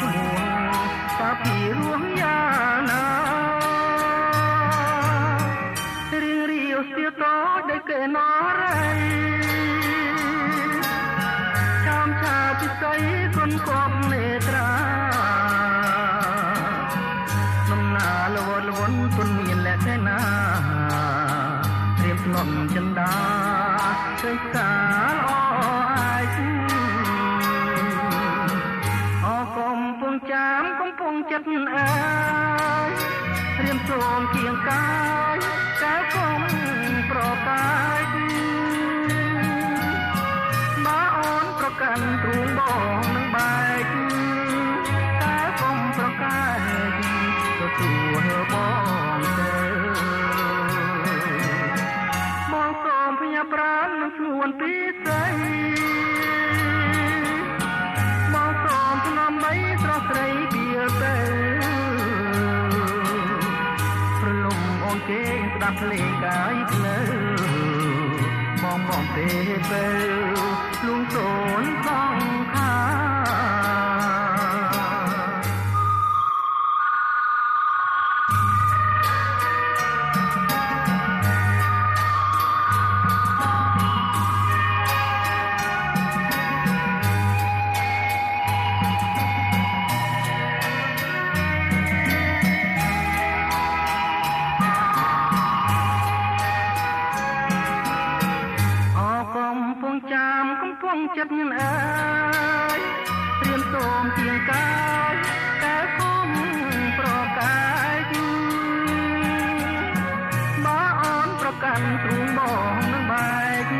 ឈ្មោះតើពីរស់យ៉ាងណារៀងរាវស្ទាតដោយគេណរ៉ៃចាំឆាពិសីគុនគប់នេត្រានំណាលវលវនទុនមានលក្ខណៈរៀបលំចិន្តាឃើញសា កំពុងចាំកំពុងចិត្តអើយរៀមសូមគៀងកាយកាកុំប្រកាយបើអូនប្រកាន់ទ្រូងបងនឹងបែកតែកុំប្រកាយទទួលបងទៅបងសូមផ្ញើប្រាណនឹងស្នួនពីស្រី មថ្នមបីស្រស់ស្រីបៀទៅប្រលំអូនគេស្ដាប់ភ្លេងកាយភ្លើបងបងទេទៅលួងសូនខំខា កំពុងចិត្តញអើយត្រៀមសូមជាងកាយតែគុំប្រកាយបើអូនប្រកាន់ទ្រូងបងនឹងបែក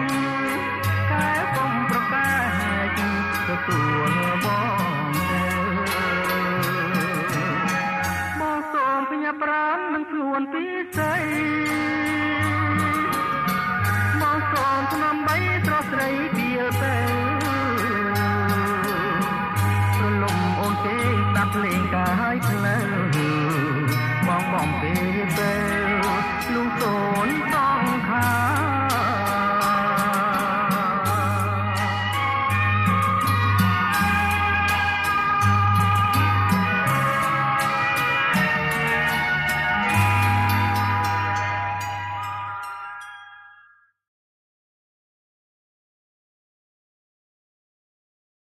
តែគុំប្រកាយទទួលបងទៅបងសូមផ្ញើប្រាណនឹងខ្លួនពីស្រី Bombay.